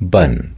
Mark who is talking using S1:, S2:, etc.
S1: bun.